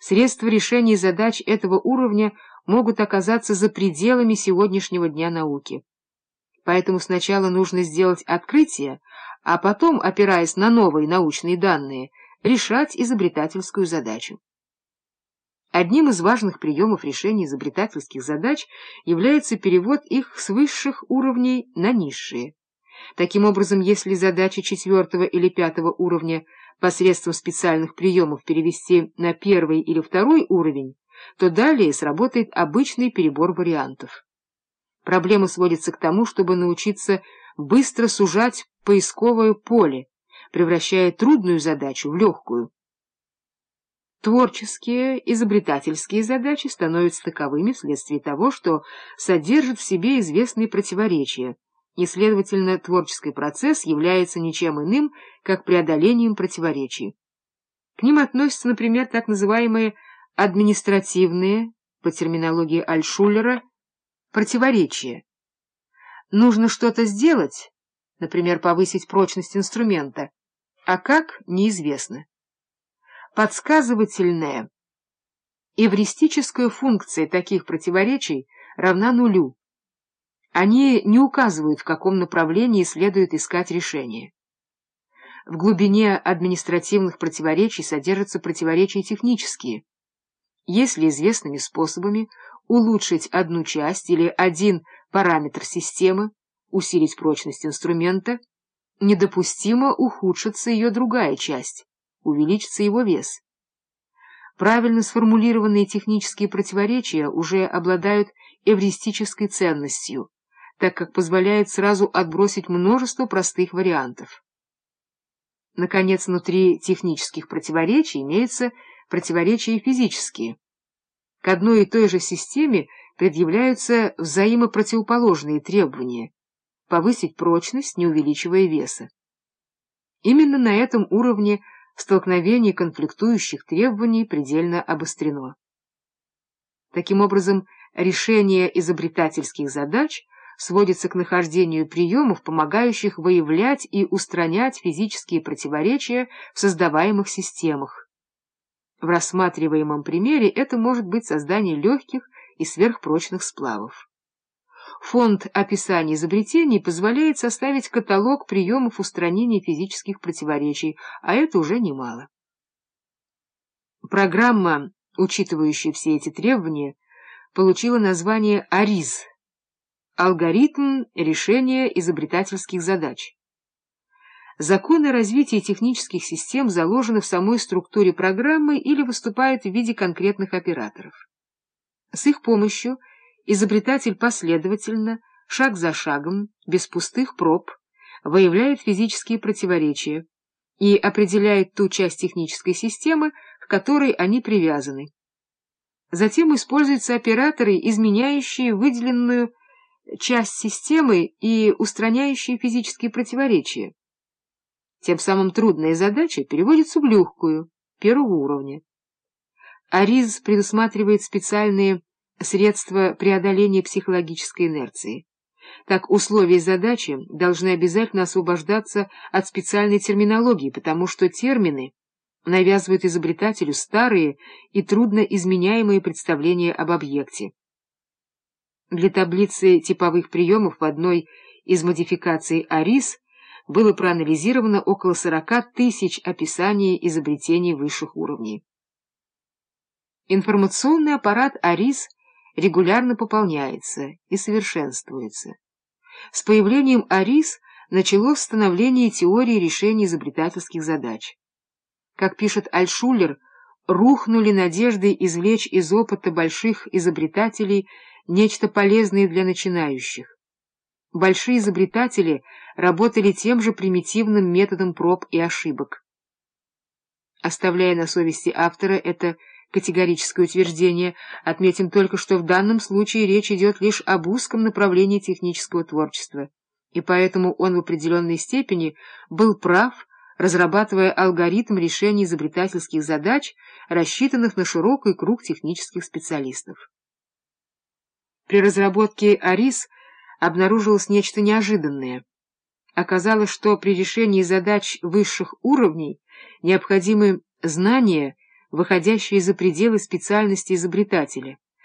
Средства решения задач этого уровня могут оказаться за пределами сегодняшнего дня науки. Поэтому сначала нужно сделать открытие, а потом, опираясь на новые научные данные, решать изобретательскую задачу. Одним из важных приемов решения изобретательских задач является перевод их с высших уровней на низшие. Таким образом, если задача четвертого или пятого уровня посредством специальных приемов перевести на первый или второй уровень, то далее сработает обычный перебор вариантов. Проблема сводится к тому, чтобы научиться быстро сужать поисковое поле, превращая трудную задачу в легкую. Творческие, изобретательские задачи становятся таковыми вследствие того, что содержат в себе известные противоречия, и, следовательно, творческий процесс является ничем иным, как преодолением противоречий. К ним относятся, например, так называемые административные, по терминологии Альшулера, противоречия. Нужно что-то сделать, например, повысить прочность инструмента, а как — неизвестно. Подсказывательная, эвристическая функция таких противоречий равна нулю. Они не указывают, в каком направлении следует искать решение. В глубине административных противоречий содержатся противоречия технические. Если известными способами улучшить одну часть или один параметр системы, усилить прочность инструмента, недопустимо ухудшится ее другая часть, увеличится его вес. Правильно сформулированные технические противоречия уже обладают эвристической ценностью, так как позволяют сразу отбросить множество простых вариантов. Наконец, внутри технических противоречий имеются противоречия физические. К одной и той же системе предъявляются взаимопротивоположные требования — повысить прочность, не увеличивая веса. Именно на этом уровне столкновение конфликтующих требований предельно обострено. Таким образом, решение изобретательских задач сводится к нахождению приемов, помогающих выявлять и устранять физические противоречия в создаваемых системах, в рассматриваемом примере это может быть создание легких и сверхпрочных сплавов. Фонд описания изобретений позволяет составить каталог приемов устранения физических противоречий, а это уже немало. Программа, учитывающая все эти требования, получила название АРИЗ — алгоритм решения изобретательских задач. Законы развития технических систем заложены в самой структуре программы или выступают в виде конкретных операторов. С их помощью изобретатель последовательно, шаг за шагом, без пустых проб, выявляет физические противоречия и определяет ту часть технической системы, к которой они привязаны. Затем используются операторы, изменяющие выделенную часть системы и устраняющие физические противоречия. Тем самым трудная задача переводится в легкую, первого уровня. АРИЗ предусматривает специальные средства преодоления психологической инерции. Так условия задачи должны обязательно освобождаться от специальной терминологии, потому что термины навязывают изобретателю старые и трудно изменяемые представления об объекте. Для таблицы типовых приемов в одной из модификаций АРИЗ было проанализировано около 40 тысяч описаний изобретений высших уровней. Информационный аппарат АРИС регулярно пополняется и совершенствуется. С появлением АРИС началось становление теории решения изобретательских задач. Как пишет Альшулер, рухнули надежды извлечь из опыта больших изобретателей нечто полезное для начинающих. Большие изобретатели работали тем же примитивным методом проб и ошибок. Оставляя на совести автора это категорическое утверждение, отметим только, что в данном случае речь идет лишь об узком направлении технического творчества, и поэтому он в определенной степени был прав, разрабатывая алгоритм решения изобретательских задач, рассчитанных на широкий круг технических специалистов. При разработке АРИС обнаружилось нечто неожиданное. Оказалось, что при решении задач высших уровней необходимы знания, выходящие за пределы специальности изобретателя.